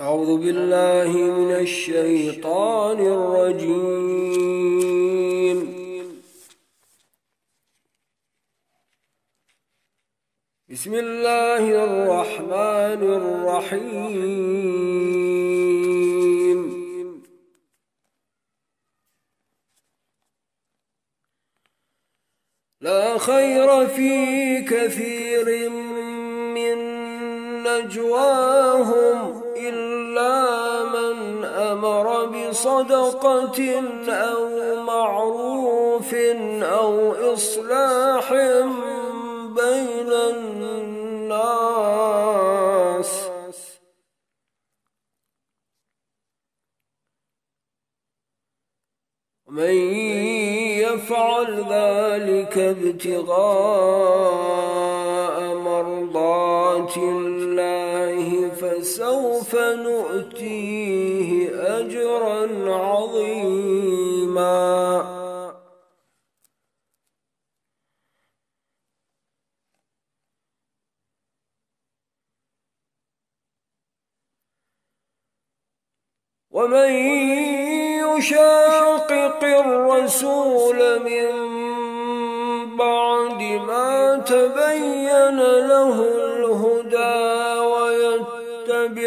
أعوذ بالله من الشيطان الرجيم. بسم الله الرحمن الرحيم. لا خير في كثير من نجواهم. أمر بصدقة أو معروف أو إصلاح بين الناس. من يفعل ذلك ابتغاء مرضات الله فسوف نؤتيه أجرا عظيما. ومن يشاقق الرسول من بعد ما تبين له الهدى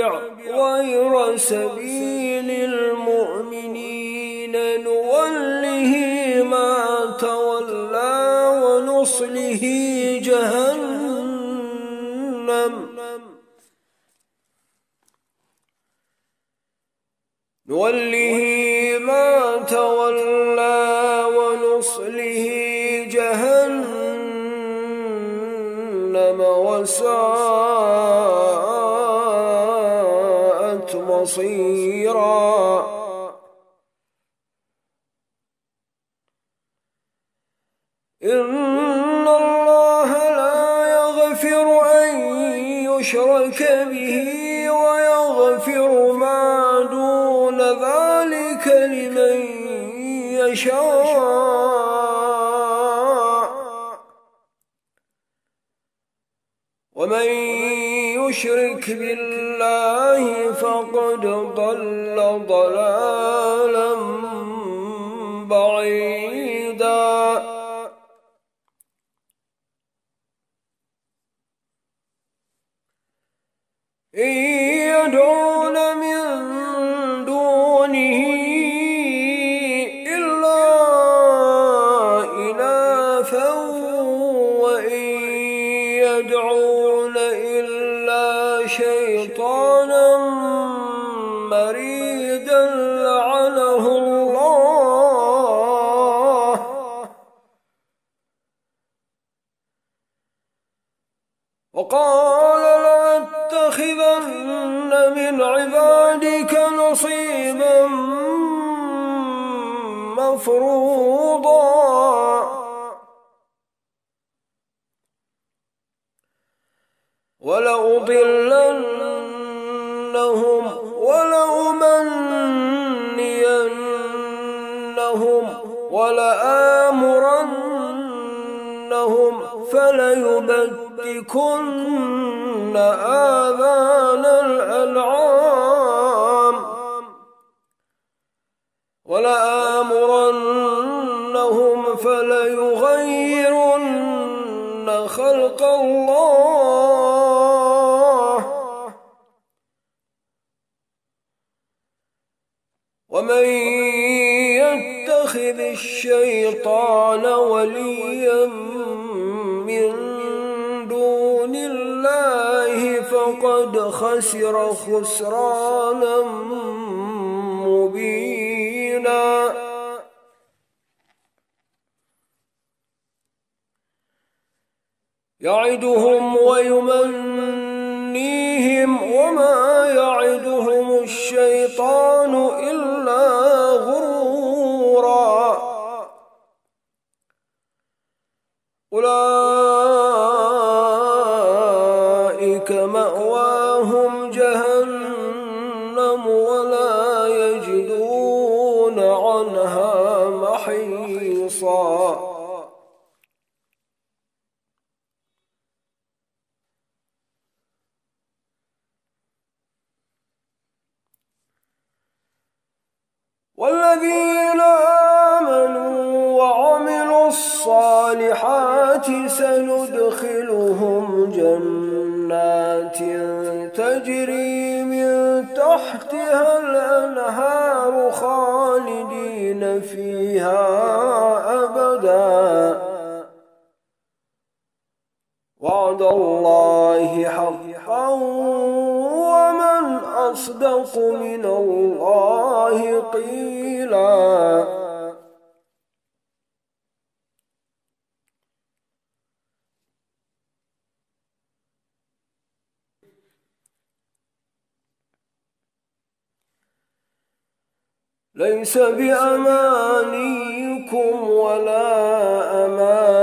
غير سبيل المؤمنين. نوله ما تولى ونصله جهنم. نوله ما تولى ونصله جهنم. وساءت مصيرا شيطانا الشيطان وليا من دون الله فقد خسر خسرانا مبينا. يعدهم ويمنيهم والذين آمنوا وعملوا الصالحات سندخلهم جنات تجري من تحتها الأنهار خالدين فيها أبدا. وعد الله حقا أصدق من الله قيلا. ليس بأمانيكم ولا أماني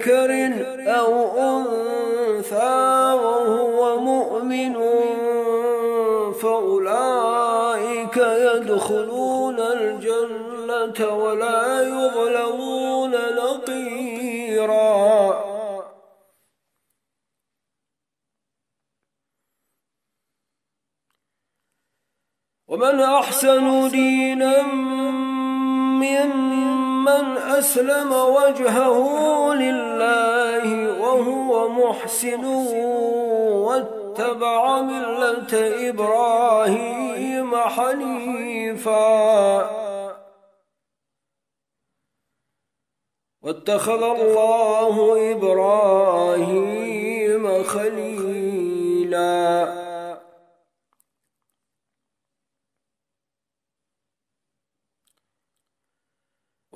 ذكر أو أنثى وهو مؤمن فأولئك يدخلون الجنة ولا يظلمون نقيراً. ومن أحسن دينا ممن أسلم وجهه لله وهو محسن واتبع ملة إبراهيم حنيفا. واتخذ الله إبراهيم خليلاً.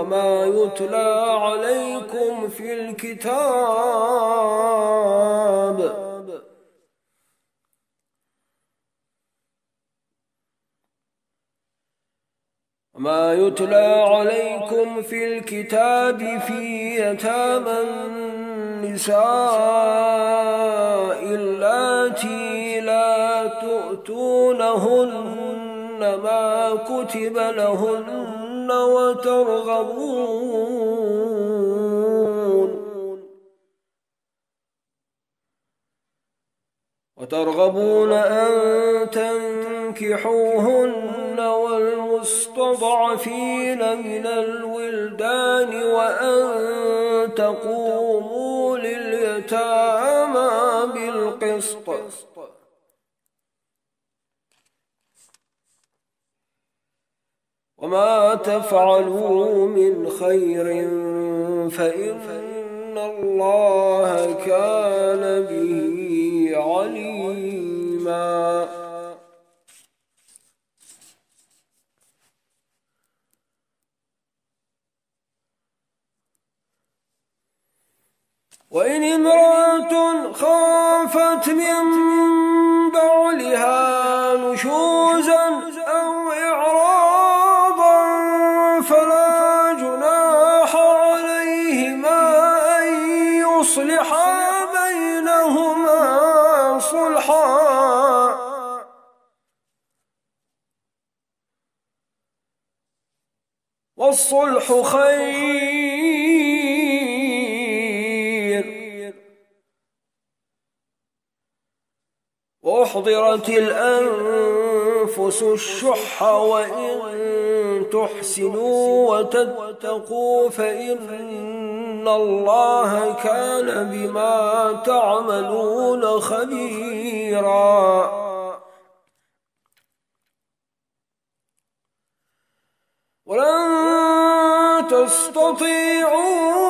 وما يتلى عليكم في الكتاب. ما يتلى عليكم في الكتاب في يتامى النساء اللاتي لا تؤتونهن ما كتب لهن. وترغبون. وترغبون أن تنكحوهن والمستضعفين من الولدان وأن تقوموا لليتامى بالقسط. وما تفعلوا من خير فإن الله كان به عليما. وإن امرأة خافت من بعلها والصلح خير. وأحضرت الأنفس الشح وإن تحسنوا وتتقوا فإن الله كان بما تعملون خبيرا. ولن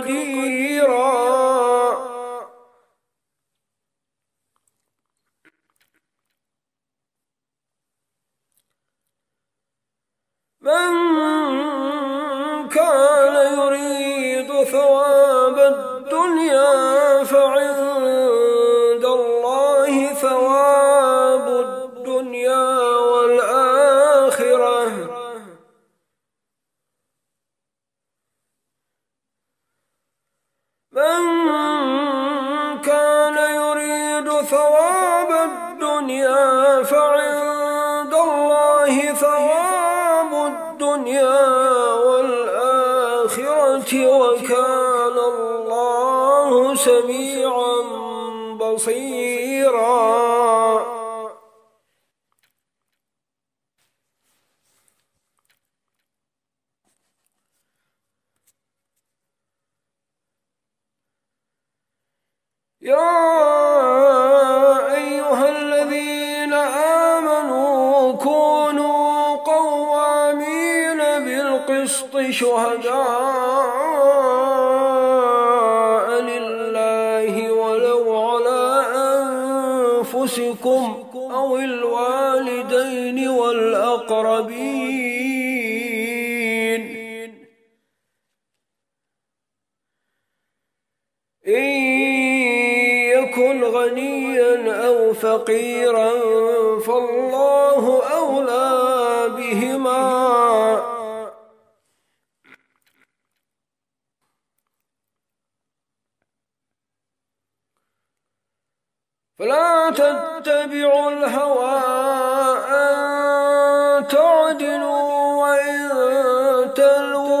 قديرا يا أيها الذين آمنوا كونوا قوامين بالقسط شهداء فقيرا فالله أولى بهما. فلا تتبعوا الهوى أن تعدلوا وإن تلووا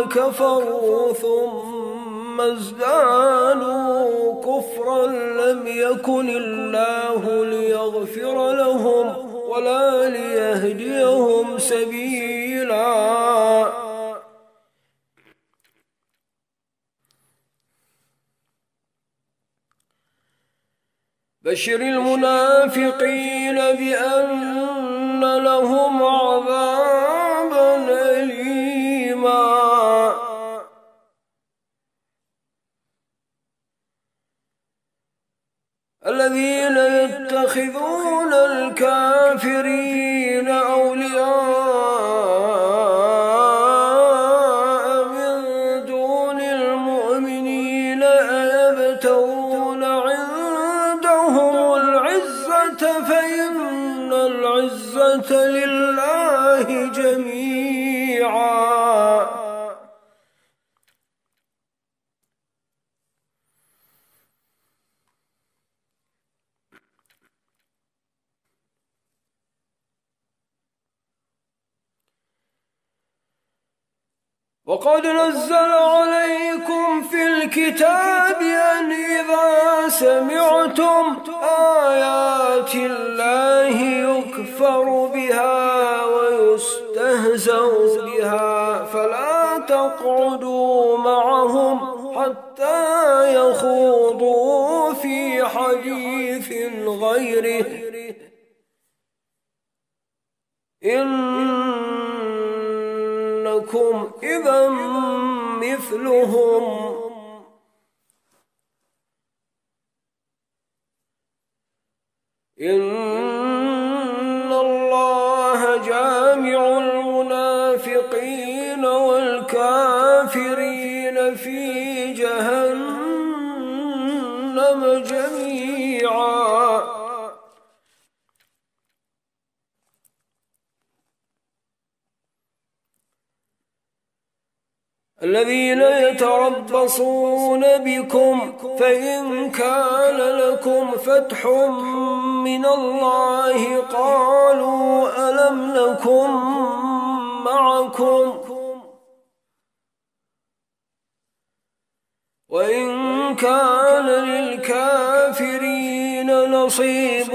كفروا ثم ازدادوا كفرا لم يكن الله ليغفر لهم ولا ليهديهم سبيلا. بشر المنافقين بأن لهم عذابا الذين يتخذون الكافرين. تقعدوا معهم حتى يخوضوا في حديث غيره. إنكم إذا مثلهم. إن يتربصون بكم فإن كان لكم فتح من الله قالوا ألم نكن معكم؟ وإن كان للكافرين نصيب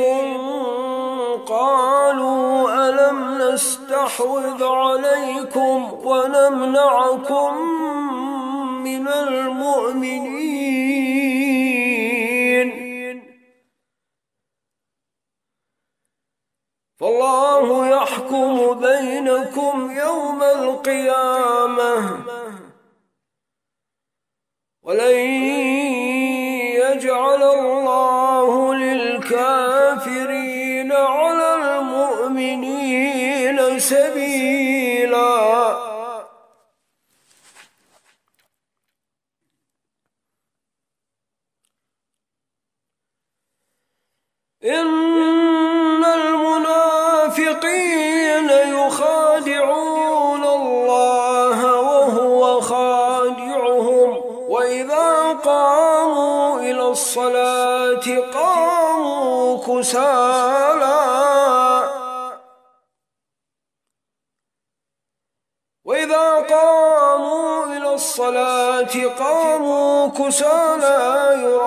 قالوا ألم نستحوذ عليكم ونمنعكم من المؤمنين. فالله يحكم بينكم يوم القيامة. ولن مضاجعهم وإذا قاموا إلى الصلاة قاموا كسالى وإذا قاموا إلى الصلاة قاموا كسالى يرى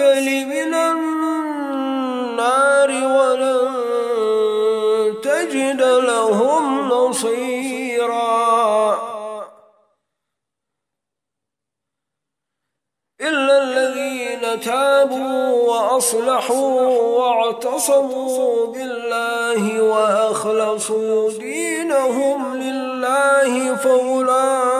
الأسفل من النار ولن تجد لهم نصيرا. إلا الذين تابوا وأصلحوا واعتصموا بالله وأخلصوا دينهم لله فأولئك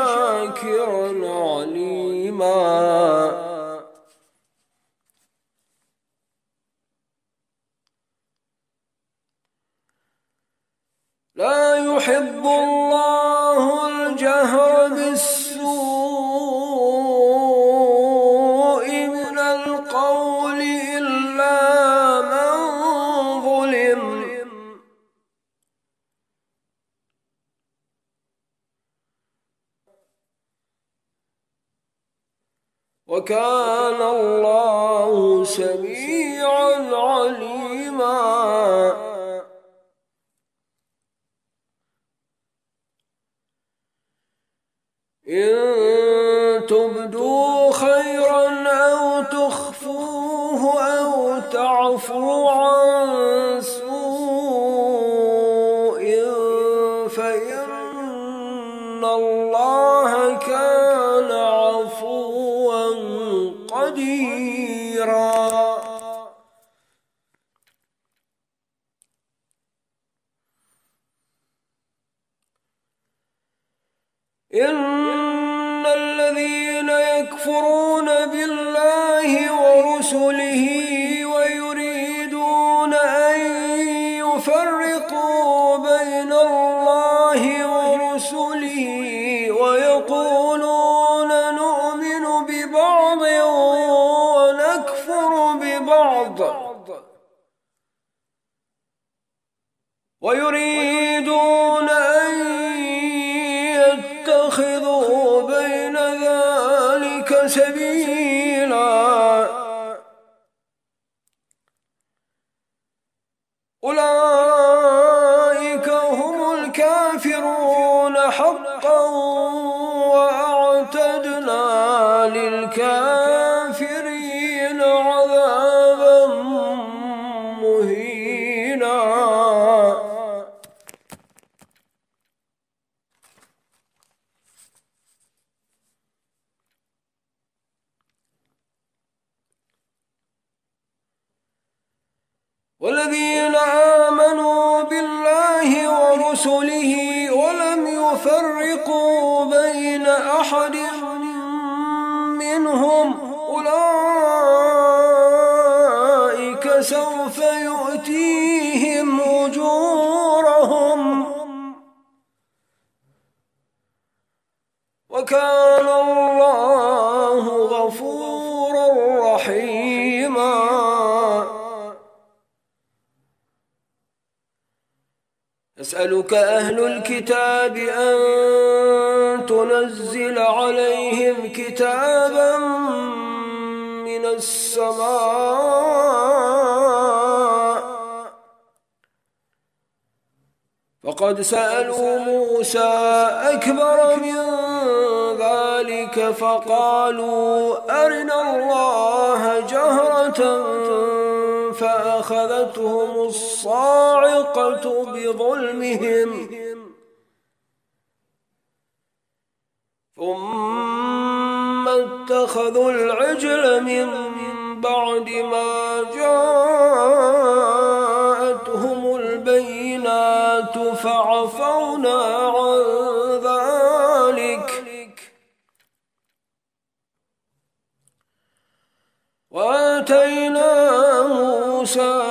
لا يحب الله يكفرون. فقد سألوا موسى أكبر من ذلك فقالوا أرنا الله جهرة فأخذتهم الصاعقة بظلمهم. ثم اتخذوا العجل من بعد ما جاءتهم فعفونا عن ذلك. وآتينا موسى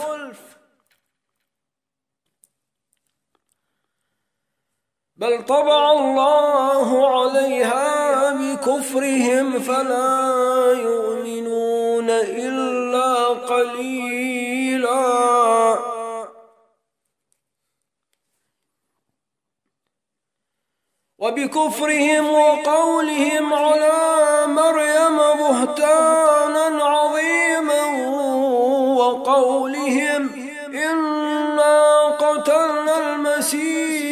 بل طبع الله عليها بكفرهم فلا يؤمنون إلا قليلا. وبكفرهم وقولهم على مريم بهتانا عظيما وقولهم إنا قتلنا المسيح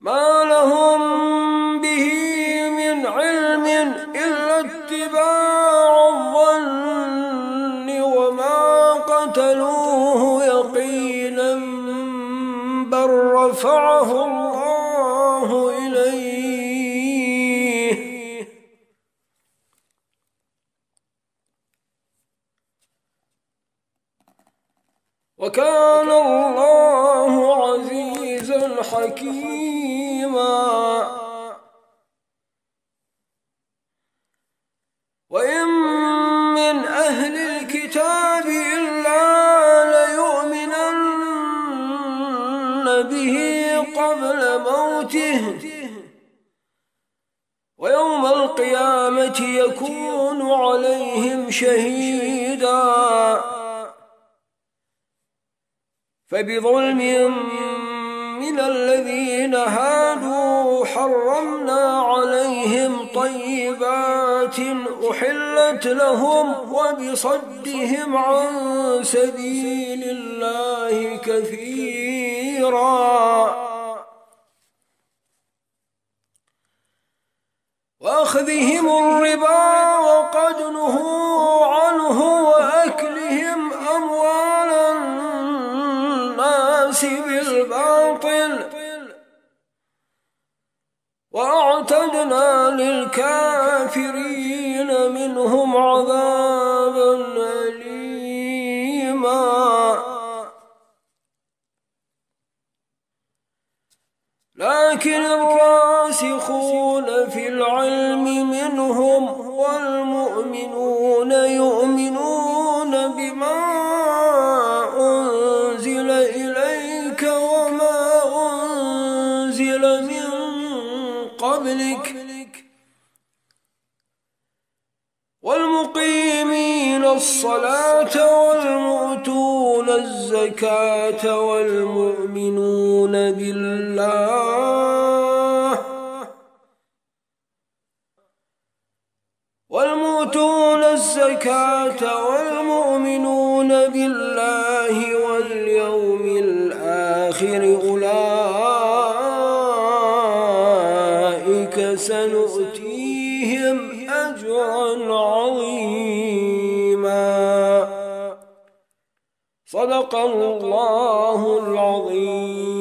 ما فبظلم من الذين هادوا حرمنا عليهم طيبات أحلت لهم وبصدهم عن سبيل الله كثيرا. وأخذهم الربا وقد نهوا عنه وأعتدنا للكافرين منهم عذابا أليما. لكن الراسخون في العلم منهم والمؤمنون يؤمنون بما الصلاة والمؤتون الزكاة والمؤمنون بالله والمؤتون الزكاة والمؤمنون صدق الله العظيم.